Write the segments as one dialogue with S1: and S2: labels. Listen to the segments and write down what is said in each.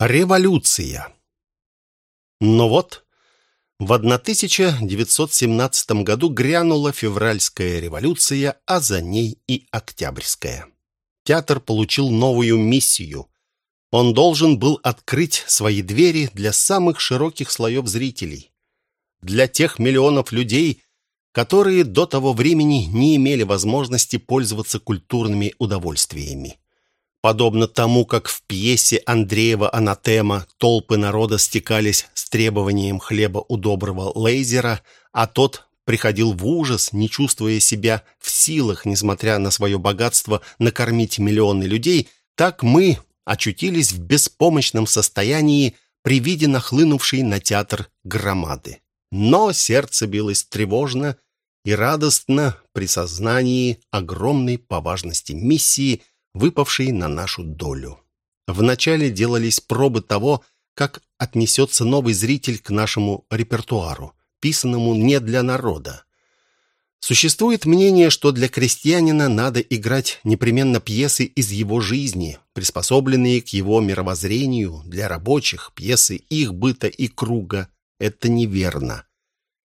S1: Революция. Но вот, в 1917 году грянула февральская революция, а за ней и октябрьская. Театр получил новую миссию. Он должен был открыть свои двери для самых широких слоев зрителей. Для тех миллионов людей, которые до того времени не имели возможности пользоваться культурными удовольствиями. Подобно тому, как в пьесе Андреева «Анатема» толпы народа стекались с требованием хлеба у доброго лейзера, а тот приходил в ужас, не чувствуя себя в силах, несмотря на свое богатство, накормить миллионы людей, так мы очутились в беспомощном состоянии при виде нахлынувшей на театр громады. Но сердце билось тревожно и радостно при сознании огромной по важности миссии – выпавший на нашу долю. Вначале делались пробы того, как отнесется новый зритель к нашему репертуару, писанному не для народа. Существует мнение, что для крестьянина надо играть непременно пьесы из его жизни, приспособленные к его мировоззрению, для рабочих пьесы их быта и круга. Это неверно.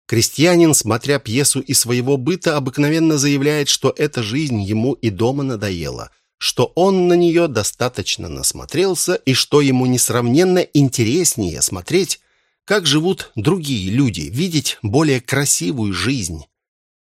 S1: Крестьянин, смотря пьесу из своего быта, обыкновенно заявляет, что эта жизнь ему и дома надоела – что он на нее достаточно насмотрелся и что ему несравненно интереснее смотреть, как живут другие люди, видеть более красивую жизнь.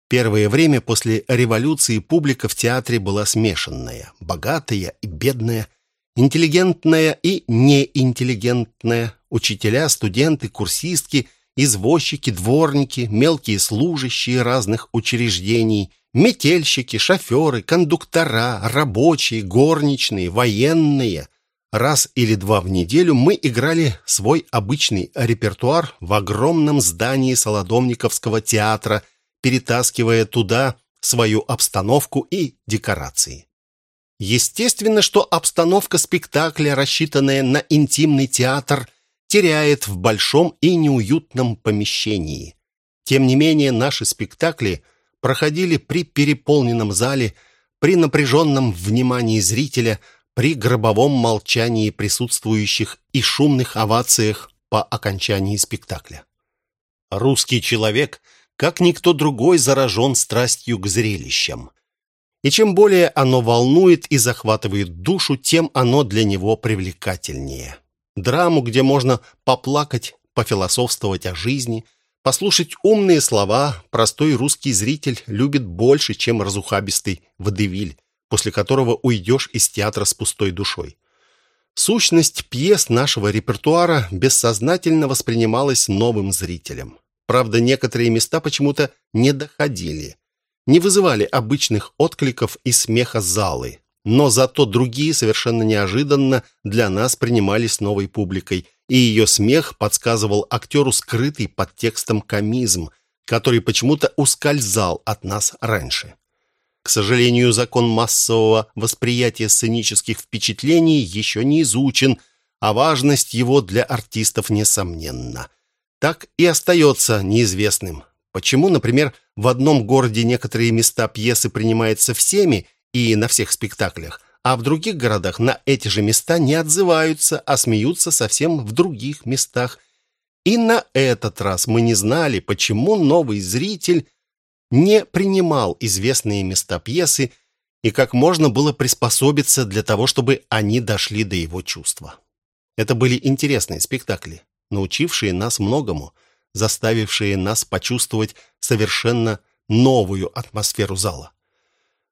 S1: Первое время после революции публика в театре была смешанная, богатая и бедная, интеллигентная и неинтеллигентная, учителя, студенты, курсистки, извозчики, дворники, мелкие служащие разных учреждений, Метельщики, шоферы, кондуктора, рабочие, горничные, военные. Раз или два в неделю мы играли свой обычный репертуар в огромном здании Солодовниковского театра, перетаскивая туда свою обстановку и декорации. Естественно, что обстановка спектакля, рассчитанная на интимный театр, теряет в большом и неуютном помещении. Тем не менее, наши спектакли – проходили при переполненном зале, при напряженном внимании зрителя, при гробовом молчании присутствующих и шумных овациях по окончании спектакля. Русский человек, как никто другой, заражен страстью к зрелищам. И чем более оно волнует и захватывает душу, тем оно для него привлекательнее. Драму, где можно поплакать, пофилософствовать о жизни – Послушать умные слова простой русский зритель любит больше, чем разухабистый водевиль, после которого уйдешь из театра с пустой душой. Сущность пьес нашего репертуара бессознательно воспринималась новым зрителем. Правда, некоторые места почему-то не доходили, не вызывали обычных откликов и смеха залы, но зато другие совершенно неожиданно для нас принимались новой публикой – и ее смех подсказывал актеру скрытый под текстом комизм, который почему-то ускользал от нас раньше. К сожалению, закон массового восприятия сценических впечатлений еще не изучен, а важность его для артистов несомненна. Так и остается неизвестным. Почему, например, в одном городе некоторые места пьесы принимаются всеми и на всех спектаклях, а в других городах на эти же места не отзываются, а смеются совсем в других местах. И на этот раз мы не знали, почему новый зритель не принимал известные места пьесы и как можно было приспособиться для того, чтобы они дошли до его чувства. Это были интересные спектакли, научившие нас многому, заставившие нас почувствовать совершенно новую атмосферу зала.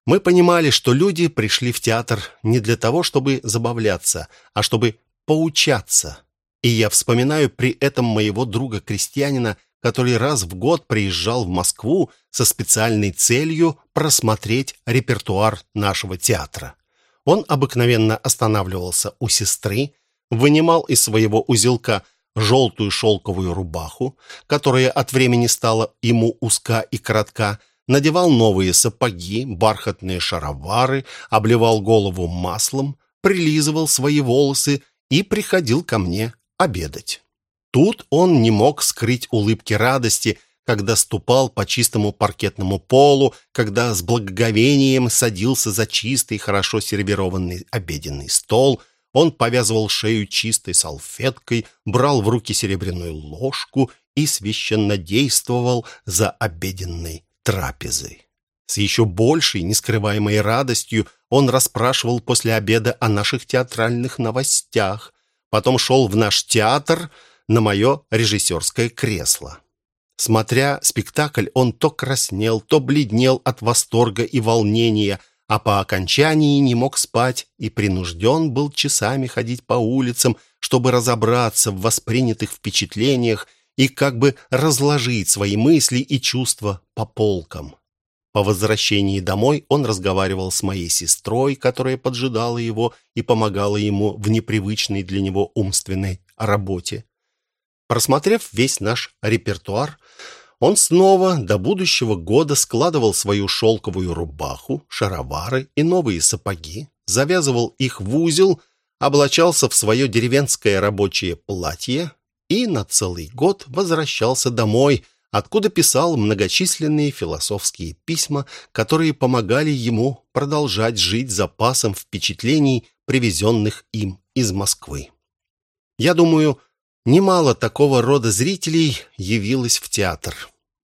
S1: Мы понимали, что люди пришли в театр не для того, чтобы забавляться, а чтобы поучаться. И я вспоминаю при этом моего друга-крестьянина, который раз в год приезжал в Москву со специальной целью просмотреть репертуар нашего театра. Он обыкновенно останавливался у сестры, вынимал из своего узелка желтую шелковую рубаху, которая от времени стала ему узка и коротка, надевал новые сапоги, бархатные шаровары, обливал голову маслом, прилизывал свои волосы и приходил ко мне обедать. Тут он не мог скрыть улыбки радости, когда ступал по чистому паркетному полу, когда с благоговением садился за чистый, хорошо сервированный обеденный стол, Он повязывал шею чистой салфеткой, брал в руки серебряную ложку и священно действовал за обеденной трапезой. С еще большей, нескрываемой радостью он расспрашивал после обеда о наших театральных новостях, потом шел в наш театр на мое режиссерское кресло. Смотря спектакль, он то краснел, то бледнел от восторга и волнения, а по окончании не мог спать и принужден был часами ходить по улицам, чтобы разобраться в воспринятых впечатлениях и как бы разложить свои мысли и чувства по полкам. По возвращении домой он разговаривал с моей сестрой, которая поджидала его и помогала ему в непривычной для него умственной работе. Просмотрев весь наш репертуар, он снова до будущего года складывал свою шелковую рубаху, шаровары и новые сапоги, завязывал их в узел, облачался в свое деревенское рабочее платье и на целый год возвращался домой, откуда писал многочисленные философские письма, которые помогали ему продолжать жить запасом впечатлений, привезенных им из Москвы. Я думаю, Немало такого рода зрителей явилось в театр.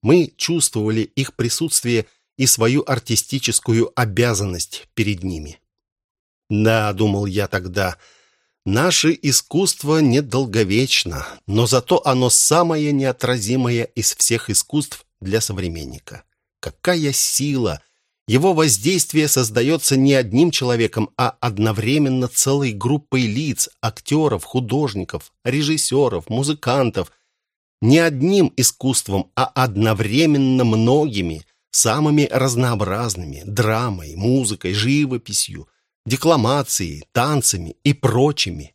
S1: Мы чувствовали их присутствие и свою артистическую обязанность перед ними. Да, думал я тогда, наше искусство недолговечно, но зато оно самое неотразимое из всех искусств для современника. Какая сила его воздействие создается не одним человеком, а одновременно целой группой лиц, актеров, художников, режиссеров, музыкантов. Не одним искусством, а одновременно многими, самыми разнообразными, драмой, музыкой, живописью, декламацией, танцами и прочими.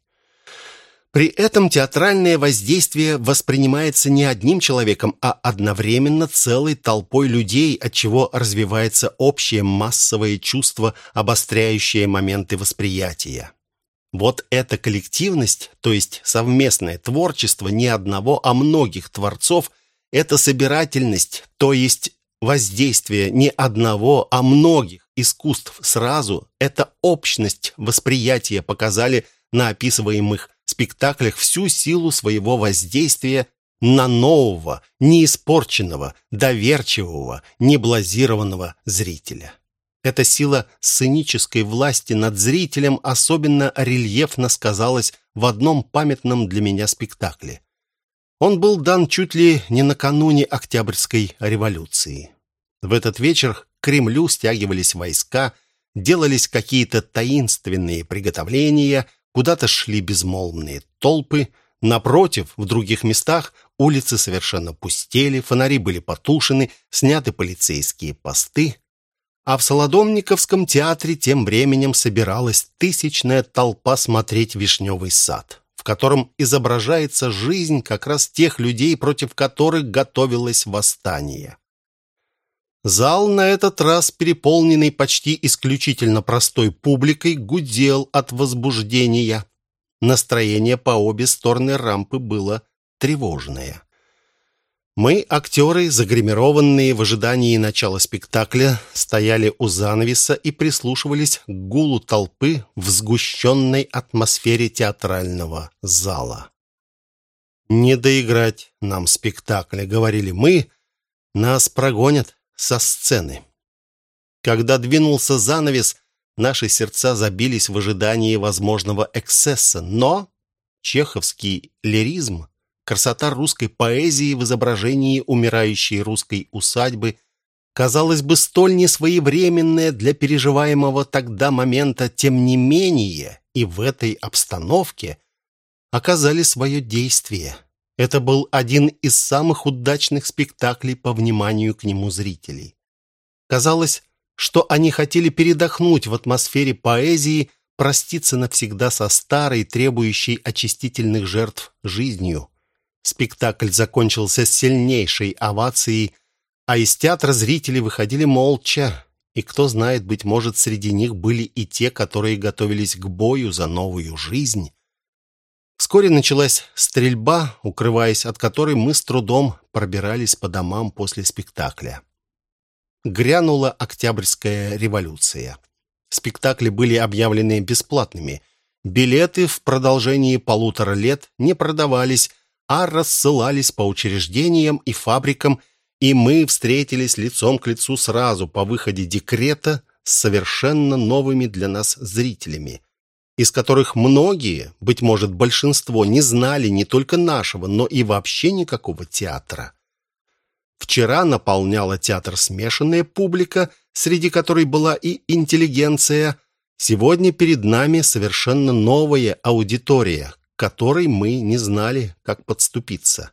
S1: При этом театральное воздействие воспринимается не одним человеком, а одновременно целой толпой людей, от чего развивается общее массовое чувство, обостряющее моменты восприятия. Вот эта коллективность, то есть совместное творчество не одного, а многих творцов, это собирательность, то есть воздействие не одного, а многих искусств сразу, это общность восприятия показали на описываемых спектаклях всю силу своего воздействия на нового, неиспорченного, доверчивого, неблазированного зрителя. Эта сила сценической власти над зрителем особенно рельефно сказалась в одном памятном для меня спектакле. Он был дан чуть ли не накануне Октябрьской революции. В этот вечер к Кремлю стягивались войска, делались какие-то таинственные приготовления, Куда-то шли безмолвные толпы. Напротив, в других местах улицы совершенно пустели, фонари были потушены, сняты полицейские посты. А в Солодомниковском театре тем временем собиралась тысячная толпа смотреть «Вишневый сад», в котором изображается жизнь как раз тех людей, против которых готовилось восстание. Зал на этот раз, переполненный почти исключительно простой публикой, гудел от возбуждения. Настроение по обе стороны рампы было тревожное. Мы, актеры, загримированные в ожидании начала спектакля, стояли у занавеса и прислушивались к гулу толпы в сгущенной атмосфере театрального зала. «Не доиграть нам спектакля», — говорили мы, — «нас прогонят» со сцены. Когда двинулся занавес, наши сердца забились в ожидании возможного эксцесса, но чеховский лиризм, красота русской поэзии в изображении умирающей русской усадьбы, казалось бы, столь несвоевременная для переживаемого тогда момента, тем не менее и в этой обстановке оказали свое действие – это был один из самых удачных спектаклей по вниманию к нему зрителей. Казалось, что они хотели передохнуть в атмосфере поэзии, проститься навсегда со старой, требующей очистительных жертв жизнью. Спектакль закончился с сильнейшей овацией, а из театра зрители выходили молча, и кто знает, быть может, среди них были и те, которые готовились к бою за новую жизнь. Вскоре началась стрельба, укрываясь от которой мы с трудом пробирались по домам после спектакля. Грянула Октябрьская революция. Спектакли были объявлены бесплатными. Билеты в продолжении полутора лет не продавались, а рассылались по учреждениям и фабрикам, и мы встретились лицом к лицу сразу по выходе декрета с совершенно новыми для нас зрителями, из которых многие, быть может, большинство, не знали не только нашего, но и вообще никакого театра. Вчера наполняла театр смешанная публика, среди которой была и интеллигенция. Сегодня перед нами совершенно новая аудитория, которой мы не знали, как подступиться.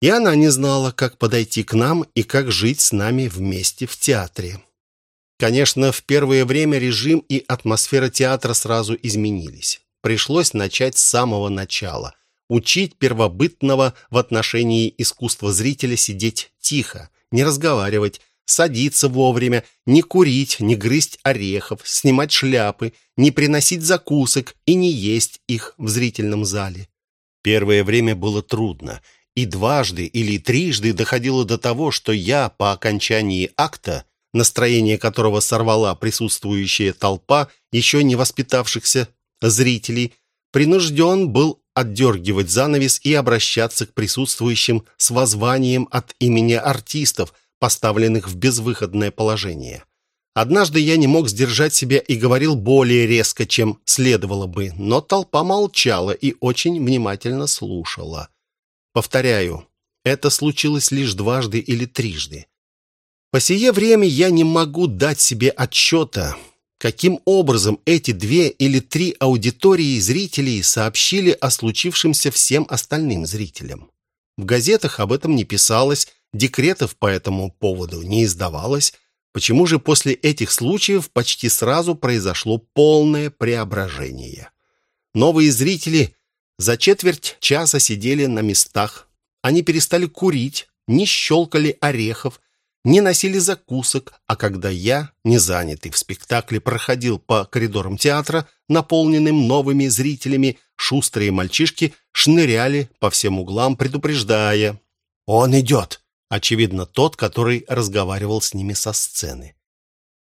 S1: И она не знала, как подойти к нам и как жить с нами вместе в театре. Конечно, в первое время режим и атмосфера театра сразу изменились. Пришлось начать с самого начала учить первобытного в отношении искусства зрителя сидеть тихо, не разговаривать, садиться вовремя, не курить, не грызть орехов, снимать шляпы, не приносить закусок и не есть их в зрительном зале. Первое время было трудно, и дважды или трижды доходило до того, что я по окончании акта, настроение которого сорвала присутствующая толпа еще не воспитавшихся зрителей, принужден был отдергивать занавес и обращаться к присутствующим с воззванием от имени артистов, поставленных в безвыходное положение. Однажды я не мог сдержать себя и говорил более резко, чем следовало бы, но толпа молчала и очень внимательно слушала. Повторяю, это случилось лишь дважды или трижды. По сие время я не могу дать себе отчета, каким образом эти две или три аудитории зрителей сообщили о случившемся всем остальным зрителям. В газетах об этом не писалось, декретов по этому поводу не издавалось. Почему же после этих случаев почти сразу произошло полное преображение? Новые зрители за четверть часа сидели на местах. Они перестали курить, не щелкали орехов, не носили закусок, а когда я, не занятый в спектакле, проходил по коридорам театра, наполненным новыми зрителями, шустрые мальчишки шныряли по всем углам, предупреждая. «Он идет!» Очевидно, тот, который разговаривал с ними со сцены.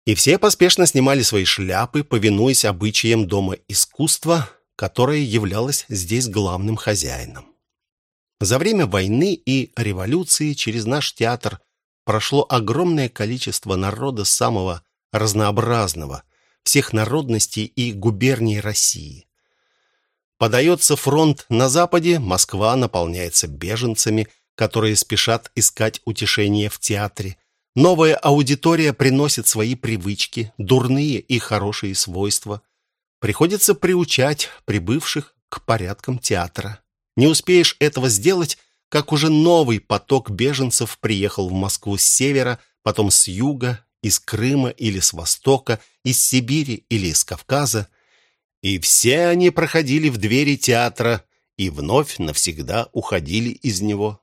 S1: И все поспешно снимали свои шляпы, повинуясь обычаям Дома искусства, которое являлось здесь главным хозяином. За время войны и революции через наш театр прошло огромное количество народа самого разнообразного, всех народностей и губерний России. Подается фронт на западе, Москва наполняется беженцами, которые спешат искать утешение в театре. Новая аудитория приносит свои привычки, дурные и хорошие свойства. Приходится приучать прибывших к порядкам театра. Не успеешь этого сделать, как уже новый поток беженцев приехал в Москву с севера, потом с юга, из Крыма или с востока, из Сибири или из Кавказа. И все они проходили в двери театра и вновь навсегда уходили из него.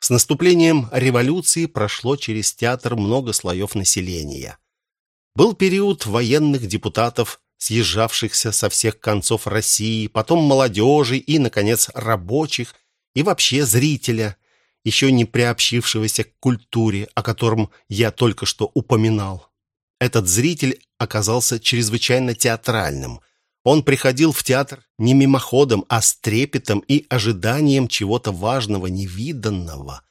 S1: С наступлением революции прошло через театр много слоев населения. Был период военных депутатов, съезжавшихся со всех концов России, потом молодежи и, наконец, рабочих, и вообще зрителя, еще не приобщившегося к культуре, о котором я только что упоминал. Этот зритель оказался чрезвычайно театральным. Он приходил в театр не мимоходом, а с трепетом и ожиданием чего-то важного, невиданного.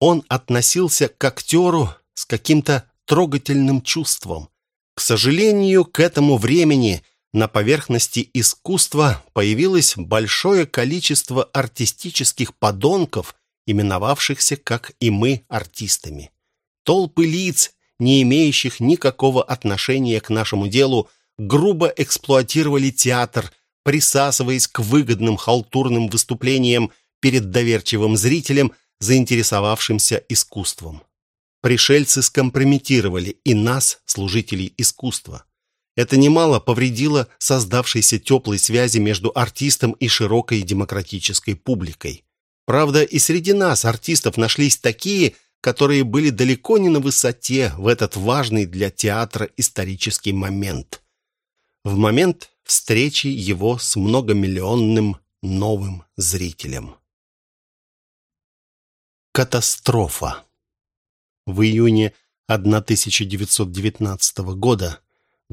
S1: Он относился к актеру с каким-то трогательным чувством. К сожалению, к этому времени на поверхности искусства появилось большое количество артистических подонков, именовавшихся, как и мы, артистами. Толпы лиц, не имеющих никакого отношения к нашему делу, грубо эксплуатировали театр, присасываясь к выгодным халтурным выступлениям перед доверчивым зрителем, заинтересовавшимся искусством. Пришельцы скомпрометировали и нас, служителей искусства. Это немало повредило создавшейся теплой связи между артистом и широкой демократической публикой. Правда, и среди нас, артистов, нашлись такие, которые были далеко не на высоте в этот важный для театра исторический момент. В момент встречи его с многомиллионным новым зрителем. Катастрофа. В июне 1919 года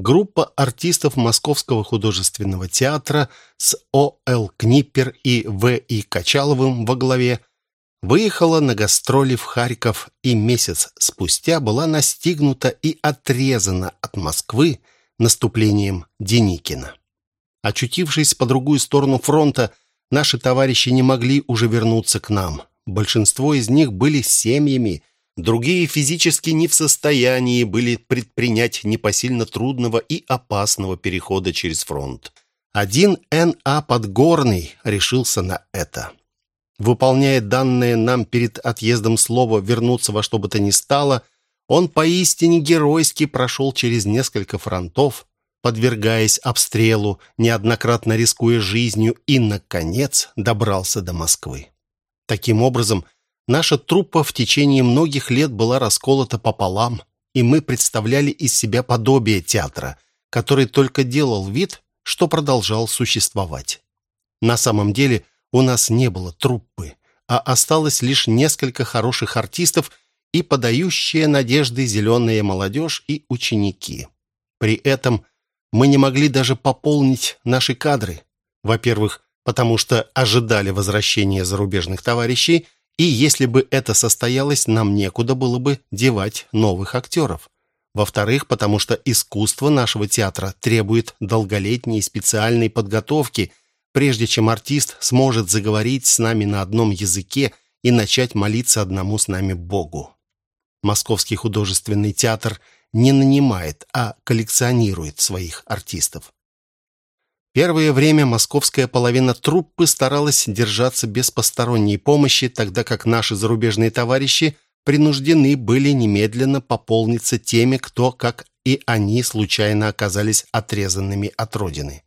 S1: группа артистов Московского художественного театра с О.Л. Книппер и В.И. Качаловым во главе выехала на гастроли в Харьков и месяц спустя была настигнута и отрезана от Москвы наступлением Деникина. Очутившись по другую сторону фронта, наши товарищи не могли уже вернуться к нам. Большинство из них были семьями, другие физически не в состоянии были предпринять непосильно трудного и опасного перехода через фронт. Один Н.А. Подгорный решился на это. Выполняя данное нам перед отъездом слово «вернуться во что бы то ни стало», он поистине геройски прошел через несколько фронтов, подвергаясь обстрелу, неоднократно рискуя жизнью и, наконец, добрался до Москвы. Таким образом, наша труппа в течение многих лет была расколота пополам, и мы представляли из себя подобие театра, который только делал вид, что продолжал существовать. На самом деле у нас не было труппы, а осталось лишь несколько хороших артистов и подающая надежды зеленая молодежь и ученики. При этом мы не могли даже пополнить наши кадры. Во-первых, потому что ожидали возвращения зарубежных товарищей, и если бы это состоялось, нам некуда было бы девать новых актеров. Во-вторых, потому что искусство нашего театра требует долголетней специальной подготовки, прежде чем артист сможет заговорить с нами на одном языке и начать молиться одному с нами Богу. Московский художественный театр не нанимает, а коллекционирует своих артистов. Первое время московская половина труппы старалась держаться без посторонней помощи, тогда как наши зарубежные товарищи принуждены были немедленно пополниться теми, кто, как и они, случайно оказались отрезанными от родины.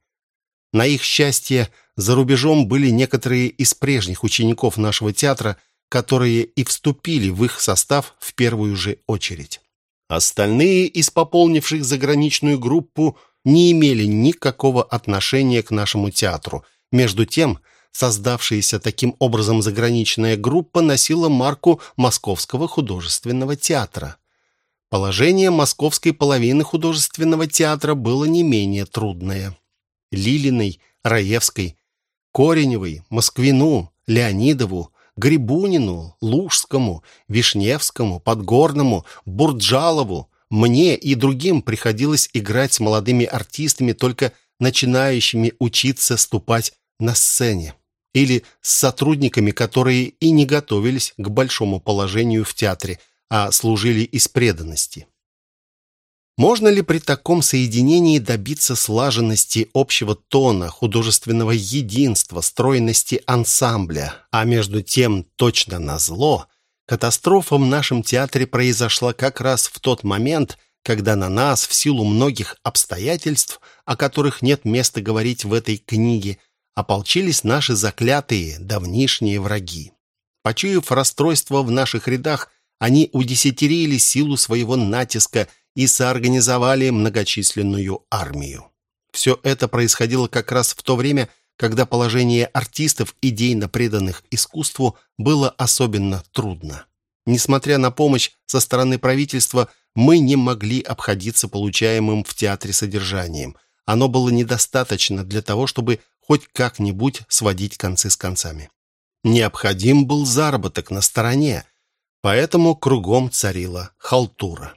S1: На их счастье, за рубежом были некоторые из прежних учеников нашего театра, которые и вступили в их состав в первую же очередь. Остальные из пополнивших заграничную группу не имели никакого отношения к нашему театру. Между тем, создавшаяся таким образом заграничная группа носила марку Московского художественного театра. Положение московской половины художественного театра было не менее трудное. Лилиной, Раевской, Кореневой, Москвину, Леонидову, Грибунину, Лужскому, Вишневскому, Подгорному, Бурджалову, мне и другим приходилось играть с молодыми артистами, только начинающими учиться ступать на сцене, или с сотрудниками, которые и не готовились к большому положению в театре, а служили из преданности. Можно ли при таком соединении добиться слаженности общего тона, художественного единства, стройности ансамбля? А между тем, точно на зло, катастрофа в нашем театре произошла как раз в тот момент, когда на нас, в силу многих обстоятельств, о которых нет места говорить в этой книге, ополчились наши заклятые, давнишние враги. Почуяв расстройство в наших рядах, они удесятерили силу своего натиска – и соорганизовали многочисленную армию. Все это происходило как раз в то время, когда положение артистов, идейно преданных искусству, было особенно трудно. Несмотря на помощь со стороны правительства, мы не могли обходиться получаемым в театре содержанием. Оно было недостаточно для того, чтобы хоть как-нибудь сводить концы с концами. Необходим был заработок на стороне, поэтому кругом царила халтура.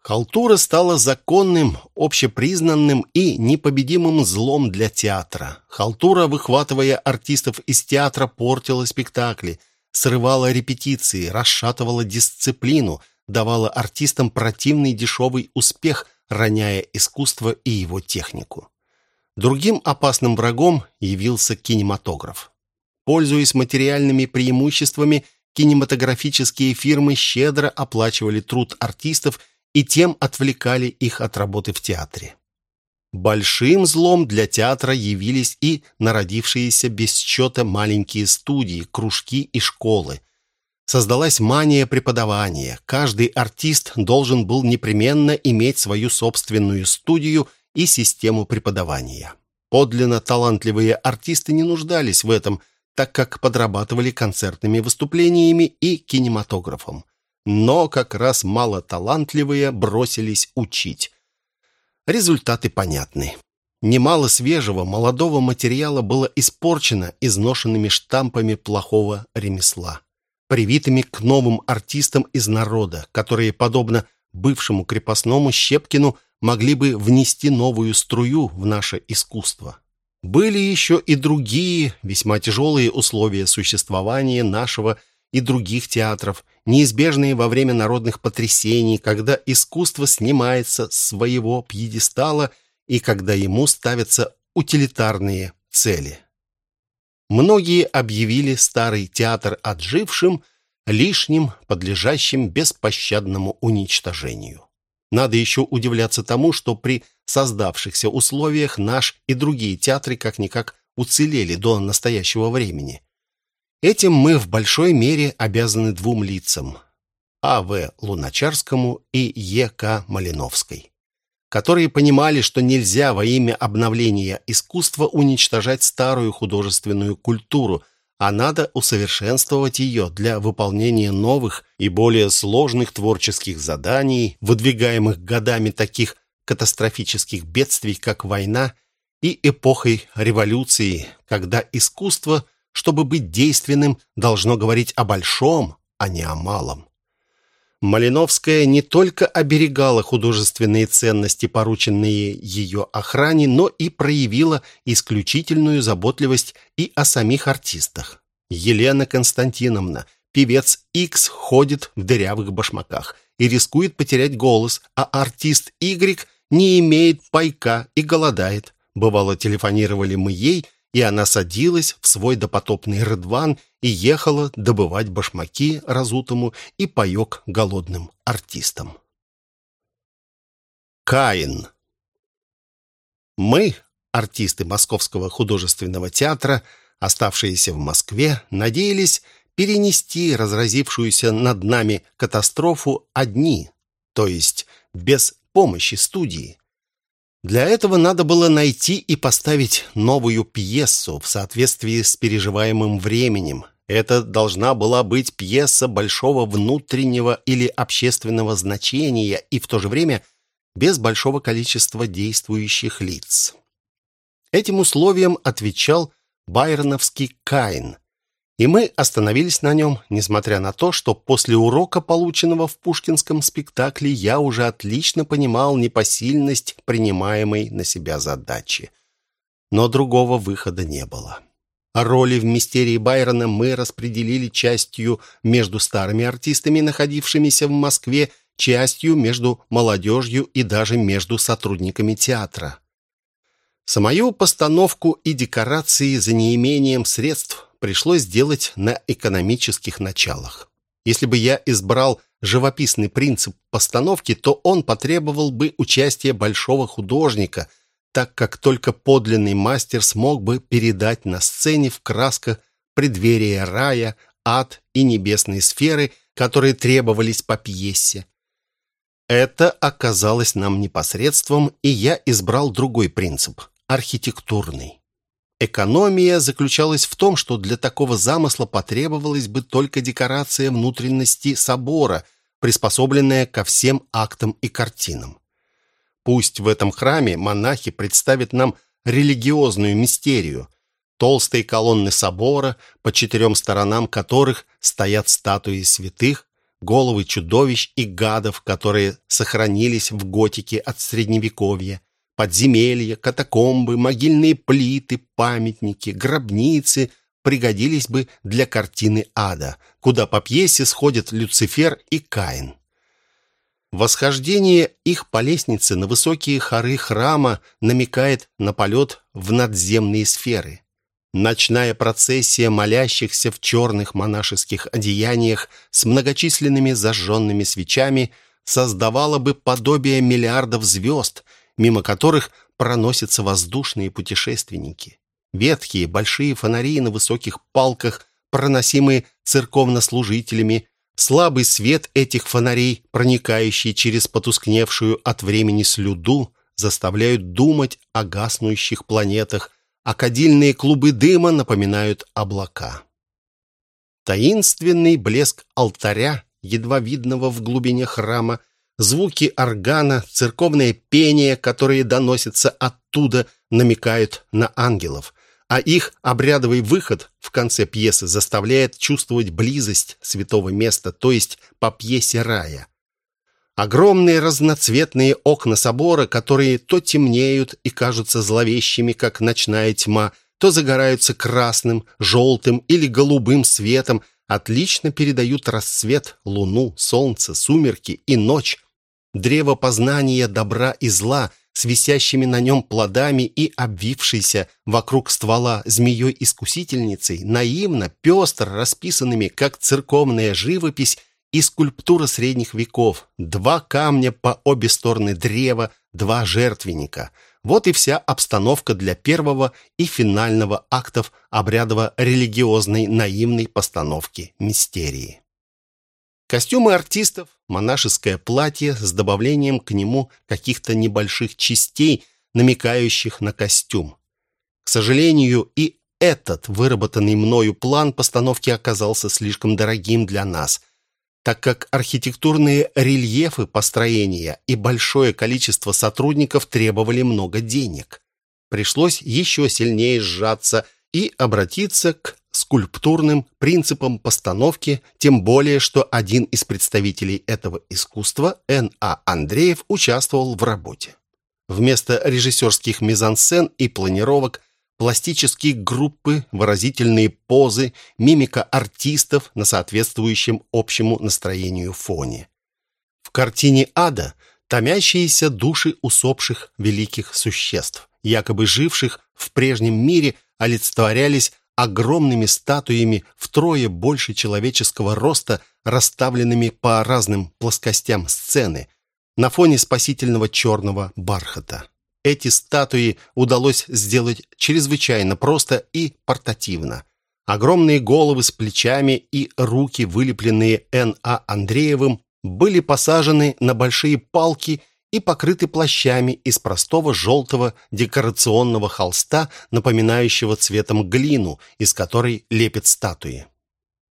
S1: Халтура стала законным, общепризнанным и непобедимым злом для театра. Халтура, выхватывая артистов из театра, портила спектакли, срывала репетиции, расшатывала дисциплину, давала артистам противный дешевый успех, роняя искусство и его технику. Другим опасным врагом явился кинематограф. Пользуясь материальными преимуществами, кинематографические фирмы щедро оплачивали труд артистов и тем отвлекали их от работы в театре. Большим злом для театра явились и народившиеся без счета маленькие студии, кружки и школы. Создалась мания преподавания. Каждый артист должен был непременно иметь свою собственную студию и систему преподавания. Подлинно талантливые артисты не нуждались в этом, так как подрабатывали концертными выступлениями и кинематографом но как раз малоталантливые бросились учить. Результаты понятны. Немало свежего, молодого материала было испорчено изношенными штампами плохого ремесла, привитыми к новым артистам из народа, которые, подобно бывшему крепостному Щепкину, могли бы внести новую струю в наше искусство. Были еще и другие, весьма тяжелые условия существования нашего и других театров, неизбежные во время народных потрясений, когда искусство снимается с своего пьедестала и когда ему ставятся утилитарные цели. Многие объявили старый театр отжившим, лишним, подлежащим беспощадному уничтожению. Надо еще удивляться тому, что при создавшихся условиях наш и другие театры как-никак уцелели до настоящего времени. Этим мы в большой мере обязаны двум лицам – А.В. Луначарскому и Е.К. Малиновской, которые понимали, что нельзя во имя обновления искусства уничтожать старую художественную культуру, а надо усовершенствовать ее для выполнения новых и более сложных творческих заданий, выдвигаемых годами таких катастрофических бедствий, как война, и эпохой революции, когда искусство – чтобы быть действенным, должно говорить о большом, а не о малом. Малиновская не только оберегала художественные ценности, порученные ее охране, но и проявила исключительную заботливость и о самих артистах. Елена Константиновна, певец X, ходит в дырявых башмаках и рискует потерять голос, а артист Y не имеет пайка и голодает. Бывало, телефонировали мы ей – и она садилась в свой допотопный рыдван и ехала добывать башмаки разутому и паек голодным артистам. Каин Мы, артисты Московского художественного театра, оставшиеся в Москве, надеялись перенести разразившуюся над нами катастрофу одни, то есть без помощи студии. Для этого надо было найти и поставить новую пьесу в соответствии с переживаемым временем. Это должна была быть пьеса большого внутреннего или общественного значения и в то же время без большого количества действующих лиц. Этим условием отвечал байроновский Каин – и мы остановились на нем, несмотря на то, что после урока, полученного в пушкинском спектакле, я уже отлично понимал непосильность принимаемой на себя задачи. Но другого выхода не было. Роли в «Мистерии Байрона» мы распределили частью между старыми артистами, находившимися в Москве, частью между молодежью и даже между сотрудниками театра. Самую постановку и декорации за неимением средств пришлось сделать на экономических началах. Если бы я избрал живописный принцип постановки, то он потребовал бы участия большого художника, так как только подлинный мастер смог бы передать на сцене в красках преддверие рая, ад и небесные сферы, которые требовались по пьесе. Это оказалось нам непосредством, и я избрал другой принцип – архитектурный. Экономия заключалась в том, что для такого замысла потребовалась бы только декорация внутренности собора, приспособленная ко всем актам и картинам. Пусть в этом храме монахи представят нам религиозную мистерию, толстые колонны собора, по четырем сторонам которых стоят статуи святых, головы чудовищ и гадов, которые сохранились в готике от Средневековья, Подземелья, катакомбы, могильные плиты, памятники, гробницы пригодились бы для картины ада, куда по пьесе сходят Люцифер и Каин. Восхождение их по лестнице на высокие хоры храма намекает на полет в надземные сферы. Ночная процессия молящихся в черных монашеских одеяниях с многочисленными зажженными свечами создавала бы подобие миллиардов звезд, мимо которых проносятся воздушные путешественники. Ветхие большие фонари на высоких палках, проносимые церковнослужителями, слабый свет этих фонарей, проникающий через потускневшую от времени слюду, заставляют думать о гаснущих планетах, а кадильные клубы дыма напоминают облака. Таинственный блеск алтаря, едва видного в глубине храма, Звуки органа, церковное пение, которые доносятся оттуда, намекают на ангелов, а их обрядовый выход в конце пьесы заставляет чувствовать близость святого места, то есть по пьесе рая. Огромные разноцветные окна собора, которые то темнеют и кажутся зловещими, как ночная тьма, то загораются красным, желтым или голубым светом, отлично передают рассвет, луну, солнце, сумерки и ночь, древо познания добра и зла с висящими на нем плодами и обвившейся вокруг ствола змеей-искусительницей, наивно, пестро расписанными, как церковная живопись и скульптура средних веков, два камня по обе стороны древа, два жертвенника. Вот и вся обстановка для первого и финального актов обрядово-религиозной наивной постановки мистерии. Костюмы артистов, монашеское платье с добавлением к нему каких-то небольших частей, намекающих на костюм. К сожалению, и этот выработанный мною план постановки оказался слишком дорогим для нас, так как архитектурные рельефы построения и большое количество сотрудников требовали много денег. Пришлось еще сильнее сжаться и обратиться к скульптурным принципам постановки, тем более, что один из представителей этого искусства, Н.А. Андреев, участвовал в работе. Вместо режиссерских мизансцен и планировок пластические группы, выразительные позы, мимика артистов на соответствующем общему настроению фоне. В картине «Ада» томящиеся души усопших великих существ, якобы живших в прежнем мире, олицетворялись огромными статуями втрое больше человеческого роста, расставленными по разным плоскостям сцены, на фоне спасительного черного бархата. Эти статуи удалось сделать чрезвычайно просто и портативно. Огромные головы с плечами и руки, вылепленные Н.А. Андреевым, были посажены на большие палки и покрыты плащами из простого желтого декорационного холста, напоминающего цветом глину, из которой лепят статуи.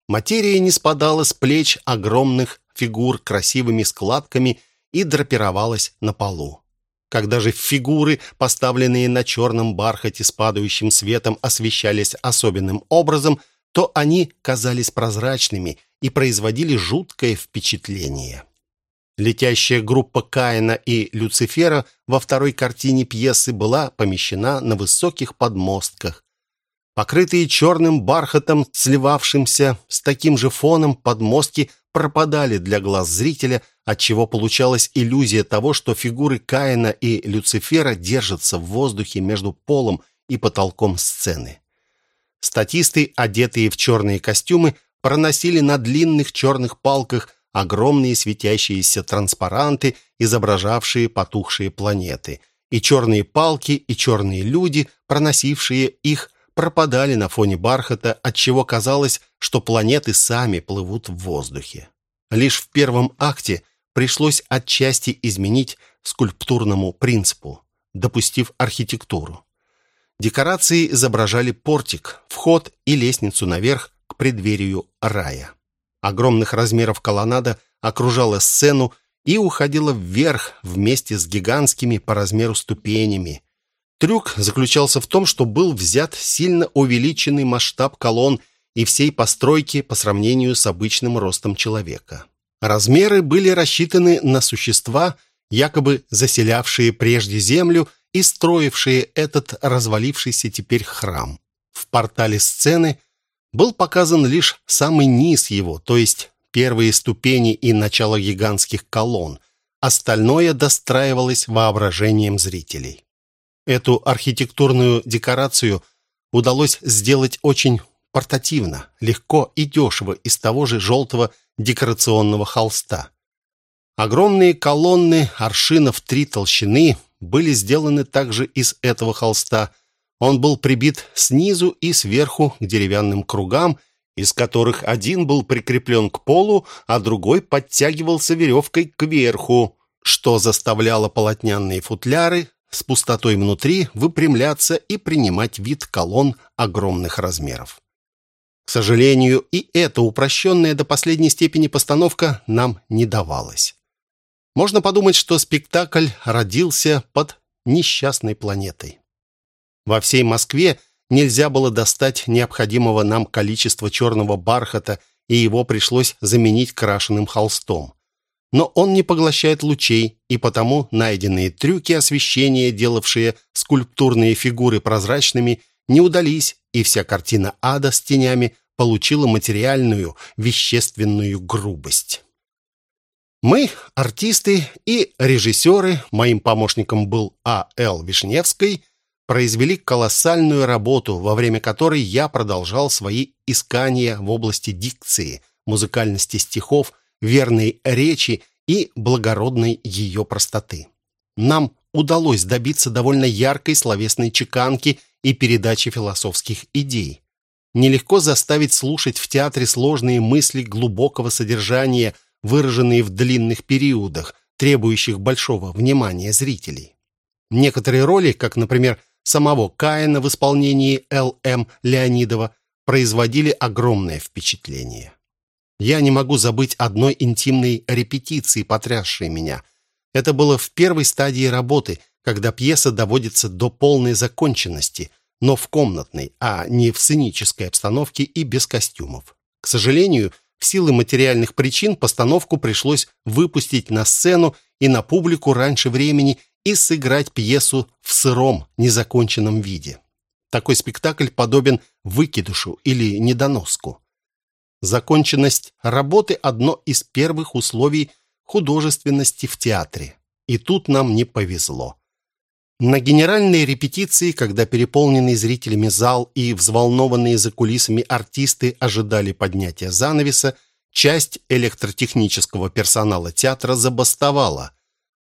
S1: Материя не спадала с плеч огромных фигур красивыми складками и драпировалась на полу. Когда же фигуры, поставленные на черном бархате с падающим светом, освещались особенным образом, то они казались прозрачными и производили жуткое впечатление. Летящая группа Каина и Люцифера во второй картине пьесы была помещена на высоких подмостках. Покрытые черным бархатом, сливавшимся с таким же фоном, подмостки пропадали для глаз зрителя, отчего получалась иллюзия того, что фигуры Каина и Люцифера держатся в воздухе между полом и потолком сцены. Статисты, одетые в черные костюмы, проносили на длинных черных палках огромные светящиеся транспаранты, изображавшие потухшие планеты, и черные палки, и черные люди, проносившие их, пропадали на фоне бархата, отчего казалось, что планеты сами плывут в воздухе. Лишь в первом акте пришлось отчасти изменить скульптурному принципу, допустив архитектуру. Декорации изображали портик, вход и лестницу наверх к преддверию рая огромных размеров колоннада окружала сцену и уходила вверх вместе с гигантскими по размеру ступенями. Трюк заключался в том, что был взят сильно увеличенный масштаб колонн и всей постройки по сравнению с обычным ростом человека. Размеры были рассчитаны на существа, якобы заселявшие прежде землю и строившие этот развалившийся теперь храм. В портале сцены был показан лишь самый низ его, то есть первые ступени и начало гигантских колонн. Остальное достраивалось воображением зрителей. Эту архитектурную декорацию удалось сделать очень портативно, легко и дешево из того же желтого декорационного холста. Огромные колонны аршина в три толщины были сделаны также из этого холста – он был прибит снизу и сверху к деревянным кругам, из которых один был прикреплен к полу, а другой подтягивался веревкой кверху, что заставляло полотняные футляры с пустотой внутри выпрямляться и принимать вид колонн огромных размеров. К сожалению, и эта упрощенная до последней степени постановка нам не давалась. Можно подумать, что спектакль родился под несчастной планетой. Во всей Москве нельзя было достать необходимого нам количества черного бархата, и его пришлось заменить крашеным холстом. Но он не поглощает лучей, и потому найденные трюки освещения, делавшие скульптурные фигуры прозрачными, не удались, и вся картина ада с тенями получила материальную, вещественную грубость. Мы, артисты и режиссеры, моим помощником был А.Л. Вишневский, произвели колоссальную работу, во время которой я продолжал свои искания в области дикции, музыкальности стихов, верной речи и благородной ее простоты. Нам удалось добиться довольно яркой словесной чеканки и передачи философских идей. Нелегко заставить слушать в театре сложные мысли глубокого содержания, выраженные в длинных периодах, требующих большого внимания зрителей. Некоторые роли, как, например, самого Каина в исполнении Л.М. Леонидова производили огромное впечатление. Я не могу забыть одной интимной репетиции, потрясшей меня. Это было в первой стадии работы, когда пьеса доводится до полной законченности, но в комнатной, а не в сценической обстановке и без костюмов. К сожалению, в силу материальных причин постановку пришлось выпустить на сцену и на публику раньше времени и сыграть пьесу в сыром, незаконченном виде. Такой спектакль подобен выкидышу или недоноску. Законченность работы – одно из первых условий художественности в театре. И тут нам не повезло. На генеральной репетиции, когда переполненный зрителями зал и взволнованные за кулисами артисты ожидали поднятия занавеса, часть электротехнического персонала театра забастовала.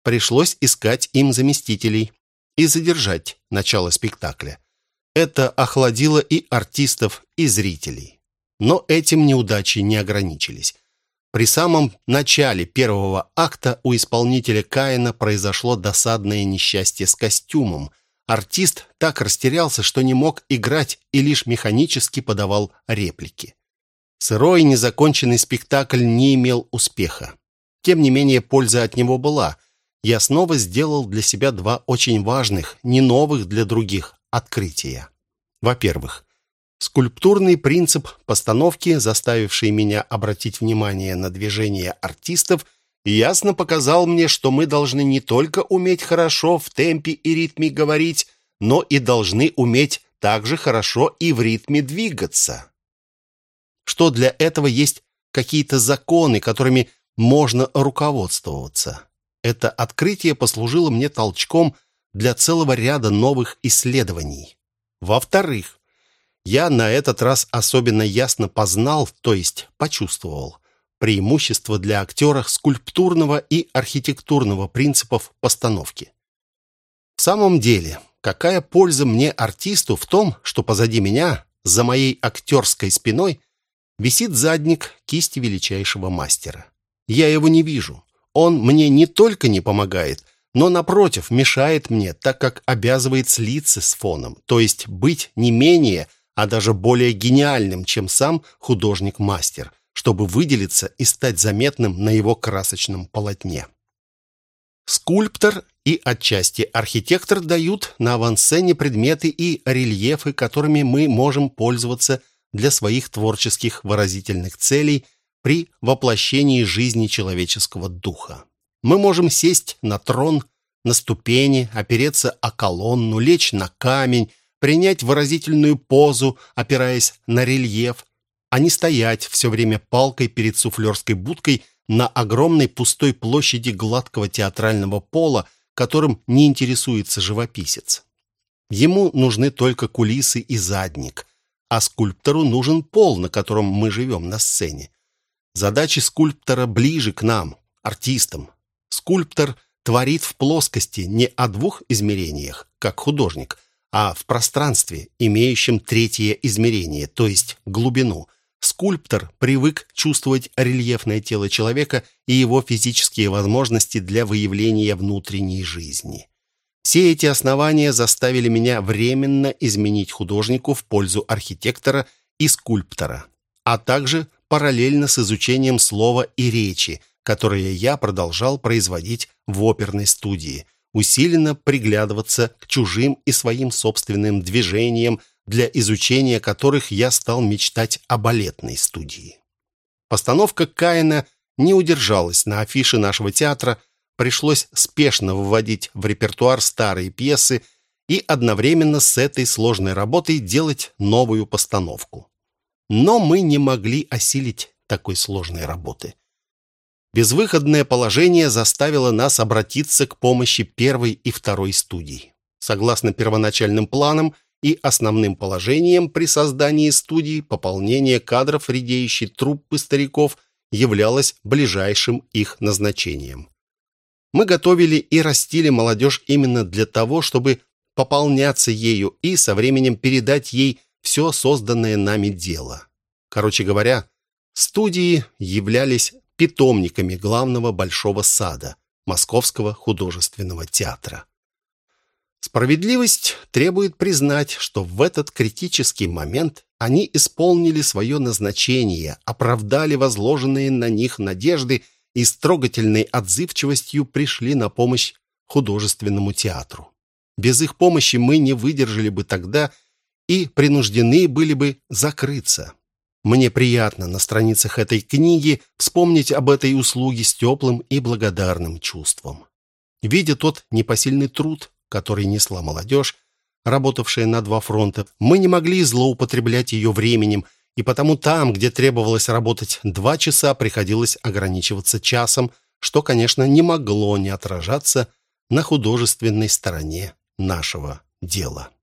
S1: Пришлось искать им заместителей и задержать начало спектакля. Это охладило и артистов, и зрителей. Но этим неудачи не ограничились. При самом начале первого акта у исполнителя Каина произошло досадное несчастье с костюмом. Артист так растерялся, что не мог играть и лишь механически подавал реплики. Сырой незаконченный спектакль не имел успеха. Тем не менее, польза от него была я снова сделал для себя два очень важных, не новых для других, открытия. Во-первых, скульптурный принцип постановки, заставивший меня обратить внимание на движения артистов, ясно показал мне, что мы должны не только уметь хорошо в темпе и ритме говорить, но и должны уметь также хорошо и в ритме двигаться. Что для этого есть какие-то законы, которыми можно руководствоваться. Это открытие послужило мне толчком для целого ряда новых исследований. Во-вторых, я на этот раз особенно ясно познал, то есть почувствовал, преимущество для актера скульптурного и архитектурного принципов постановки. В самом деле, какая польза мне, артисту, в том, что позади меня, за моей актерской спиной, висит задник кисти величайшего мастера? Я его не вижу. Он мне не только не помогает, но, напротив, мешает мне, так как обязывает слиться с фоном, то есть быть не менее, а даже более гениальным, чем сам художник-мастер, чтобы выделиться и стать заметным на его красочном полотне. Скульптор и отчасти архитектор дают на авансцене предметы и рельефы, которыми мы можем пользоваться для своих творческих выразительных целей при воплощении жизни человеческого духа. Мы можем сесть на трон, на ступени, опереться о колонну, лечь на камень, принять выразительную позу, опираясь на рельеф, а не стоять все время палкой перед суфлерской будкой на огромной пустой площади гладкого театрального пола, которым не интересуется живописец. Ему нужны только кулисы и задник, а скульптору нужен пол, на котором мы живем на сцене. Задачи скульптора ближе к нам, артистам. Скульптор творит в плоскости не о двух измерениях, как художник, а в пространстве, имеющем третье измерение, то есть глубину. Скульптор привык чувствовать рельефное тело человека и его физические возможности для выявления внутренней жизни. Все эти основания заставили меня временно изменить художнику в пользу архитектора и скульптора, а также параллельно с изучением слова и речи, которое я продолжал производить в оперной студии, усиленно приглядываться к чужим и своим собственным движениям, для изучения которых я стал мечтать о балетной студии. Постановка Каина не удержалась на афише нашего театра, пришлось спешно выводить в репертуар старые пьесы и одновременно с этой сложной работой делать новую постановку. Но мы не могли осилить такой сложной работы. Безвыходное положение заставило нас обратиться к помощи первой и второй студий. Согласно первоначальным планам и основным положениям при создании студий, пополнение кадров редеющей труппы стариков являлось ближайшим их назначением. Мы готовили и растили молодежь именно для того, чтобы пополняться ею и со временем передать ей все созданное нами дело. Короче говоря, студии являлись питомниками главного большого сада Московского художественного театра. Справедливость требует признать, что в этот критический момент они исполнили свое назначение, оправдали возложенные на них надежды и с трогательной отзывчивостью пришли на помощь художественному театру. Без их помощи мы не выдержали бы тогда и принуждены были бы закрыться. Мне приятно на страницах этой книги вспомнить об этой услуге с теплым и благодарным чувством. Видя тот непосильный труд, который несла молодежь, работавшая на два фронта, мы не могли злоупотреблять ее временем, и потому там, где требовалось работать два часа, приходилось ограничиваться часом, что, конечно, не могло не отражаться на художественной стороне нашего дела.